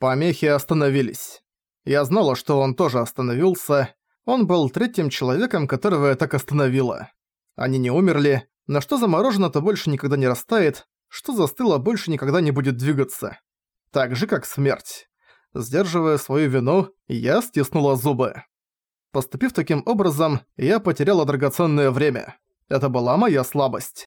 Помехи остановились. Я знала, что он тоже остановился. Он был третьим человеком, которого я так остановила. Они не умерли, но что заморожено-то больше никогда не растает, что застыло больше никогда не будет двигаться. Так же, как смерть. Сдерживая свою вину, я стиснула зубы. Поступив таким образом, я потеряла драгоценное время. Это была моя слабость.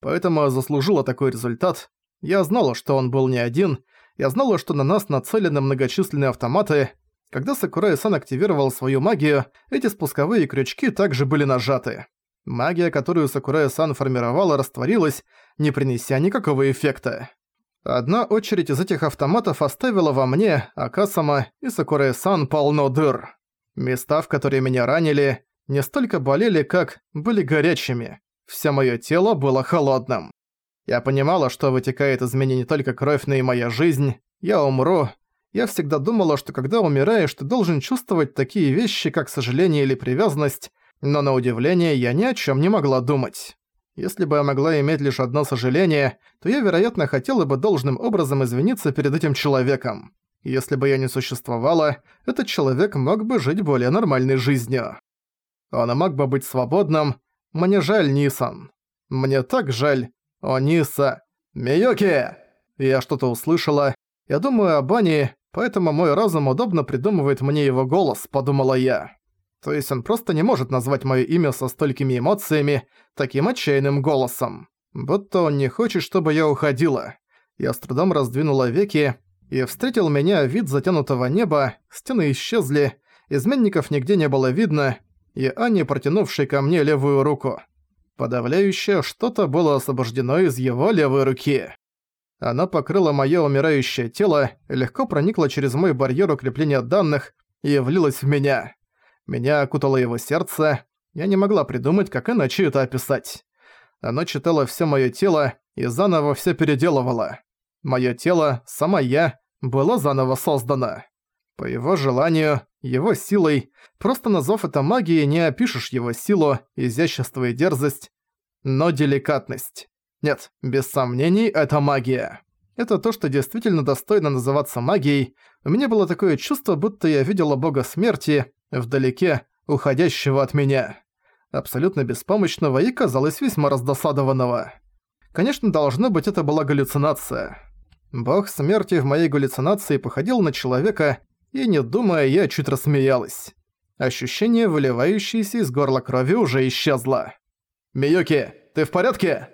Поэтому я заслужила такой результат. Я знала, что он был не один, я знала, что на нас нацелены многочисленные автоматы. Когда Сакурай-сан активировал свою магию, эти спусковые крючки также были нажаты. Магия, которую Сакурай-сан формировала, растворилась, не принеся никакого эффекта. Одна очередь из этих автоматов оставила во мне, Акасама и Сакурай-сан полно дыр. Места, в которые меня ранили, не столько болели, как были горячими. Всё моё тело было холодным. Я понимала, что вытекает из меня не только кровь, но и моя жизнь. Я умру. Я всегда думала, что когда умираешь, ты должен чувствовать такие вещи, как сожаление или привязанность, но на удивление я ни о чем не могла думать. Если бы я могла иметь лишь одно сожаление, то я, вероятно, хотела бы должным образом извиниться перед этим человеком. Если бы я не существовала, этот человек мог бы жить более нормальной жизнью. Он мог бы быть свободным. Мне жаль, Нисан. Мне так жаль, «О, Ниса! Миюки!» Я что-то услышала. Я думаю об Ане, поэтому мой разум удобно придумывает мне его голос, подумала я. То есть он просто не может назвать моё имя со столькими эмоциями, таким отчаянным голосом. Будто он не хочет, чтобы я уходила. Я с трудом раздвинула веки, и встретил меня вид затянутого неба, стены исчезли, изменников нигде не было видно, и Ани, протянувшей ко мне левую руку. Подавляющее что-то было освобождено из его левой руки. Оно покрыло моё умирающее тело, легко проникло через мой барьер укрепления данных и влилось в меня. Меня окутало его сердце. Я не могла придумать, как иначе это описать. Оно читало всё моё тело и заново всё переделывало. Моё тело, сама я, было заново создано. По его желанию, его силой, просто назвав это магией, не опишешь его силу, изящество и дерзость, но деликатность. Нет, без сомнений, это магия. Это то, что действительно достойно называться магией. У меня было такое чувство, будто я видела бога смерти, вдалеке, уходящего от меня. Абсолютно беспомощного и, казалось, весьма раздосадованного. Конечно, должно быть, это была галлюцинация. Бог смерти в моей галлюцинации походил на человека, и не думая, я чуть рассмеялась. Ощущение, выливающееся из горла крови, уже исчезло. «Миюки, ты в порядке?»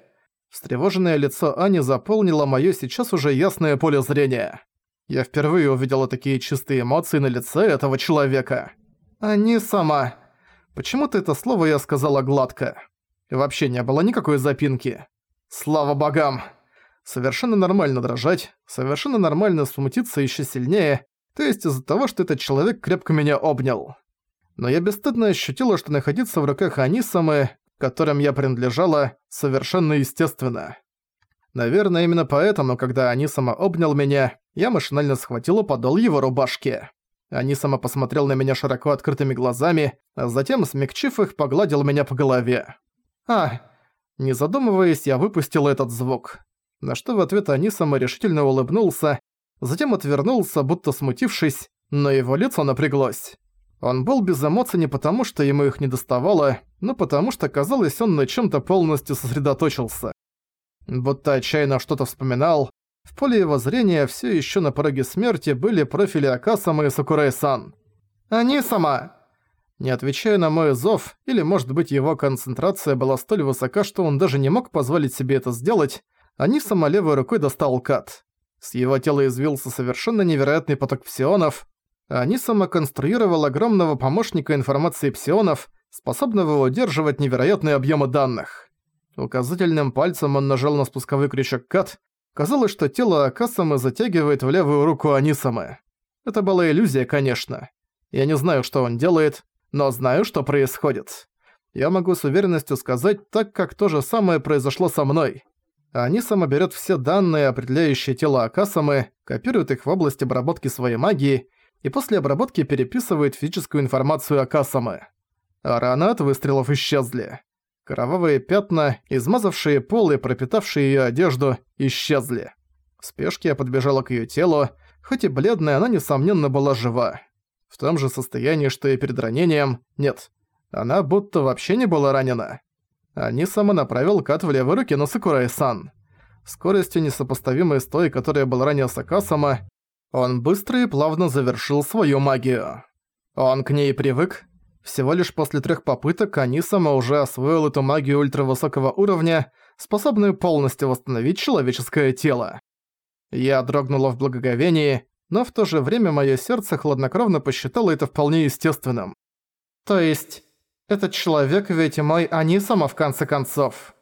Встревоженное лицо Ани заполнило моё сейчас уже ясное поле зрения. Я впервые увидела такие чистые эмоции на лице этого человека. «Ани сама». Почему-то это слово я сказала гладко. Вообще не было никакой запинки. Слава богам! Совершенно нормально дрожать, совершенно нормально смутиться ещё сильнее, то есть из-за того, что этот человек крепко меня обнял. Но я бесстыдно ощутила, что находиться в руках Анисамы, которым я принадлежала, совершенно естественно. Наверное, именно поэтому, когда Анисама обнял меня, я машинально схватила подол его рубашки. Анисама посмотрел на меня широко открытыми глазами, а затем, смягчив их, погладил меня по голове. «А!» Не задумываясь, я выпустила этот звук. На что в ответ Анисама решительно улыбнулся затем отвернулся, будто смутившись, но его лицо напряглось. Он был без эмоций не потому, что ему их не доставало, но потому что, казалось, он на чем-то полностью сосредоточился. Будто отчаянно что-то вспоминал, в поле его зрения все еще на пороге смерти были профили Акасама и Сакурай-сан. «Они сама!» Не отвечая на мой зов, или, может быть, его концентрация была столь высока, что он даже не мог позволить себе это сделать, они сама левой рукой достал кат. С его тела извился совершенно невероятный поток псионов. Они самоконструировал огромного помощника информации псионов, способного удерживать невероятные объемы данных. Указательным пальцем он нажал на спусковой крючок КАТ. Казалось, что тело Акасамы затягивает в левую руку Анисамы. Это была иллюзия, конечно. Я не знаю, что он делает, но знаю, что происходит. Я могу с уверенностью сказать, так как то же самое произошло со мной. Анисама берет все данные, определяющие тело Акасамы, копирует их в область обработки своей магии и после обработки переписывает физическую информацию Акасамы. А раны от выстрелов исчезли. Кровавые пятна, измазавшие пол и пропитавшие ее одежду, исчезли. В спешке я подбежала к ее телу, Хоть и бледная, она, несомненно, была жива. В том же состоянии, что и перед ранением, нет. Она будто вообще не была ранена. Они сама направил кат в левой руке на Сакурай-сан. Скоростью несопоставимой с той, которая была ранее Сакасама, он быстро и плавно завершил свою магию. Он к ней привык. Всего лишь после трех попыток Анисама уже освоил эту магию ультравысокого уровня, способную полностью восстановить человеческое тело. Я дрогнула в благоговении, но в то же время мое сердце хладнокровно посчитало это вполне естественным. То есть, этот человек ведь мой Анисама в конце концов.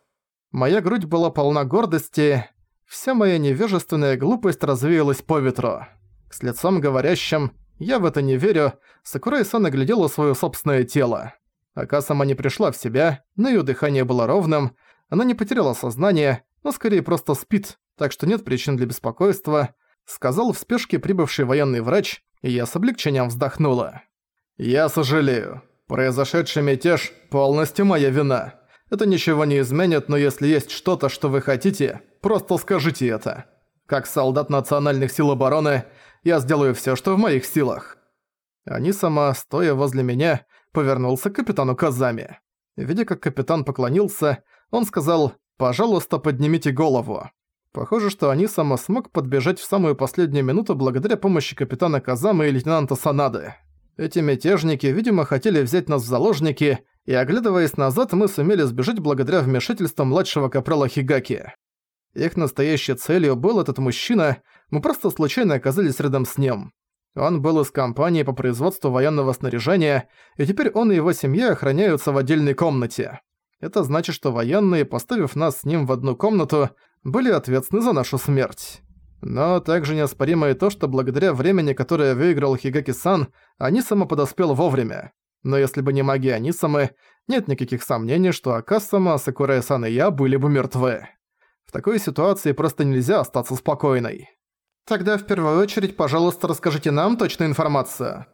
Моя грудь была полна гордости, вся моя невежественная глупость развеялась по ветру. С лицом говорящим «Я в это не верю», Сакурай-сан оглядела своё собственное тело. Акасама не пришла в себя, но её дыхание было ровным, она не потеряла сознание, но скорее просто спит, так что нет причин для беспокойства, сказал в спешке прибывший военный врач, и я с облегчением вздохнула. «Я сожалею. Произошедший мятеж – полностью моя вина. Это ничего не изменит, но если есть что-то, что вы хотите, просто скажите это. Как солдат национальных сил обороны, я сделаю всё, что в моих силах». Они стоя возле меня, повернулся к капитану Казами. Видя, как капитан поклонился, он сказал «Пожалуйста, поднимите голову». Похоже, что Анисама смог подбежать в самую последнюю минуту благодаря помощи капитана Казамы и лейтенанта Санады. Эти мятежники, видимо, хотели взять нас в заложники, и, оглядываясь назад, мы сумели сбежать благодаря вмешательству младшего капрала Хигаки. Их настоящей целью был этот мужчина, мы просто случайно оказались рядом с ним. Он был из компании по производству военного снаряжения, и теперь он и его семья охраняются в отдельной комнате. Это значит, что военные, поставив нас с ним в одну комнату, были ответственны за нашу смерть. Но также неоспоримо и то, что благодаря времени, которое выиграл Хигаки-сан, Анисама подоспел вовремя. Но если бы не магия Анисамы, нет никаких сомнений, что Акасама, Сакурая-сан и я были бы мертвы. В такой ситуации просто нельзя остаться спокойной. Тогда в первую очередь, пожалуйста, расскажите нам точную информацию.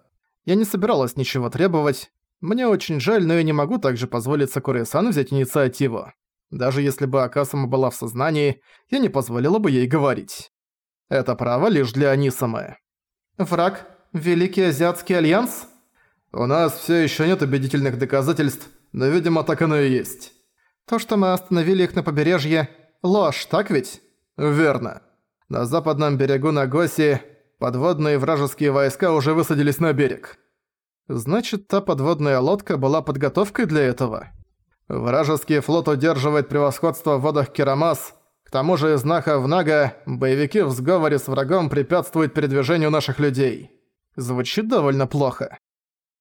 Я не собиралась ничего требовать. Мне очень жаль, но я не могу также позволить Сакурая-сан взять инициативу. Даже если бы Акасама была в сознании, я не позволила бы ей говорить. Это право лишь для Анисамы. Враг? Великий Азиатский Альянс? У нас все еще нет убедительных доказательств, но, видимо, так оно и есть. То, что мы остановили их на побережье, ложь, так ведь? Верно. На западном берегу Нагоси подводные вражеские войска уже высадились на берег. Значит, та подводная лодка была подготовкой для этого. Вражеский флот удерживает превосходство в водах Керамас. Тому же из Наха в Нага боевики в сговоре с врагом препятствуют передвижению наших людей. Звучит довольно плохо.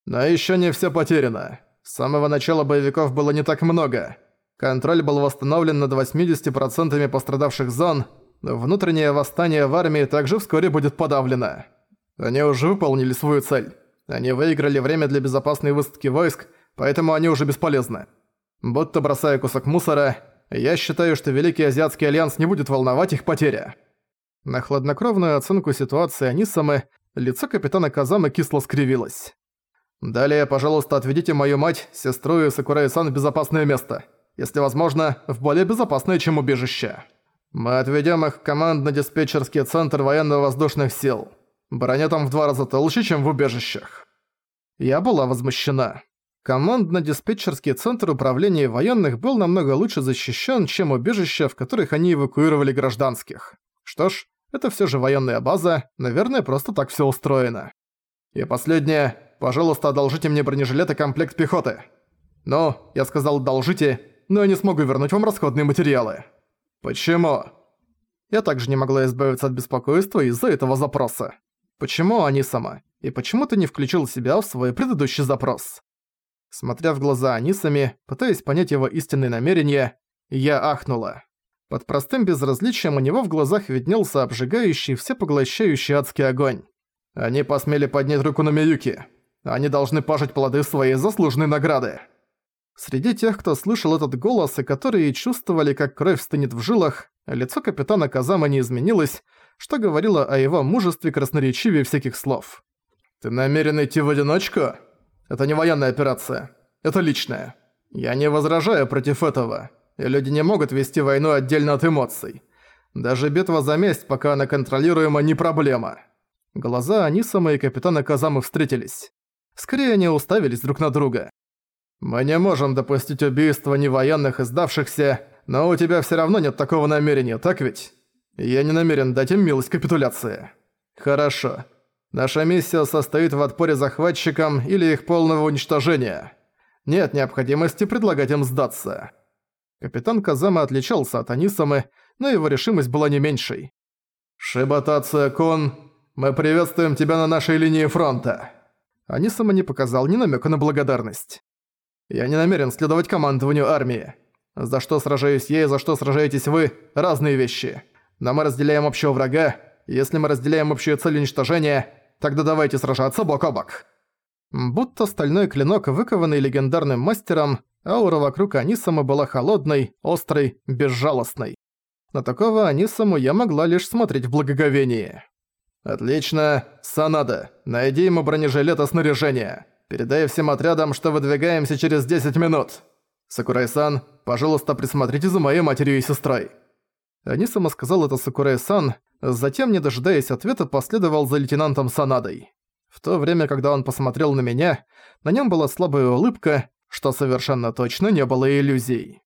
Но еще не все потеряно. С самого начала боевиков было не так много. Контроль был восстановлен над 80% пострадавших зон. Внутреннее восстание в армии также вскоре будет подавлено. Они уже выполнили свою цель. Они выиграли время для безопасной высадки войск, поэтому они уже бесполезны. Будто бросая кусок мусора, я считаю, что Великий Азиатский Альянс не будет волновать их потеря. На хладнокровную оценку ситуации Анисамы лицо капитана Казамы кисло скривилось. «Далее, пожалуйста, отведите мою мать, сестру и Сакурай-сан в безопасное место. Если возможно, в более безопасное, чем убежище. Мы отведем их в командно-диспетчерский центр военно-воздушных сил. Броня там в два раза толще, чем в убежищах». Я была возмущена. Командно-диспетчерский центр управления военных был намного лучше защищен, чем убежища, в которых они эвакуировали гражданских. Что ж, это все же военная база, наверное, просто так все устроено. И последнее, пожалуйста, одолжите мне бронежилет и комплект пехоты. Ну, я сказал «одолжите», но я не смогу вернуть вам расходные материалы. Почему? Я также не могла избавиться от беспокойства из-за этого запроса. Почему они сама? И почему ты не включил себя в свой предыдущий запрос? Смотря в глаза Анисами, пытаясь понять его истинные намерения, я ахнула. Под простым безразличием у него в глазах виднелся обжигающий, всепоглощающий адский огонь. Они посмели поднять руку на Миюки. Они должны пожить плоды своей заслуженной награды. Среди тех, кто слышал этот голос и которые чувствовали, как кровь стынет в жилах, лицо капитана Казама не изменилось, что говорило о его мужестве красноречивее всяких слов. «Ты намерен идти в одиночку?» Это не военная операция. Это личная. Я не возражаю против этого. Люди не могут вести войну отдельно от эмоций. Даже битва за месть, пока она контролируема, не проблема. Глаза Анисама и капитана Казамы встретились. Скорее они уставились друг на друга. «Мы не можем допустить убийства невоенных и сдавшихся, но у тебя всё равно нет такого намерения, так ведь? Я не намерен дать им милость капитуляции». «Хорошо. Наша миссия состоит в отпоре захватчикам или их полного уничтожения. Нет необходимости предлагать им сдаться». Капитан Казама отличался от Анисамы, но его решимость была не меньшей. «Шибатация Кон, мы приветствуем тебя на нашей линии фронта!» Анисама не показал ни намека на благодарность. «Я не намерен следовать командованию армии. За что сражаюсь я и за что сражаетесь вы – разные вещи. Но мы разделяем общего врага, если мы разделяем общую цель уничтожения, тогда давайте сражаться бок о бок». Будто стальной клинок, выкованный легендарным мастером, аура вокруг Анисама была холодной, острой, безжалостной. На такого Анисаму я могла лишь смотреть в благоговении. «Отлично. Санада, найди ему бронежилет и снаряжение. Передай всем отрядам, что выдвигаемся через 10 минут. Сакурай-сан, пожалуйста, присмотрите за моей матерью и сестрой». Анисама сказал это Сакурай-сан, затем, не дожидаясь ответа, последовал за лейтенантом Санадой. В то время, когда он посмотрел на меня, на нем была слабая улыбка, что совершенно точно не было иллюзий.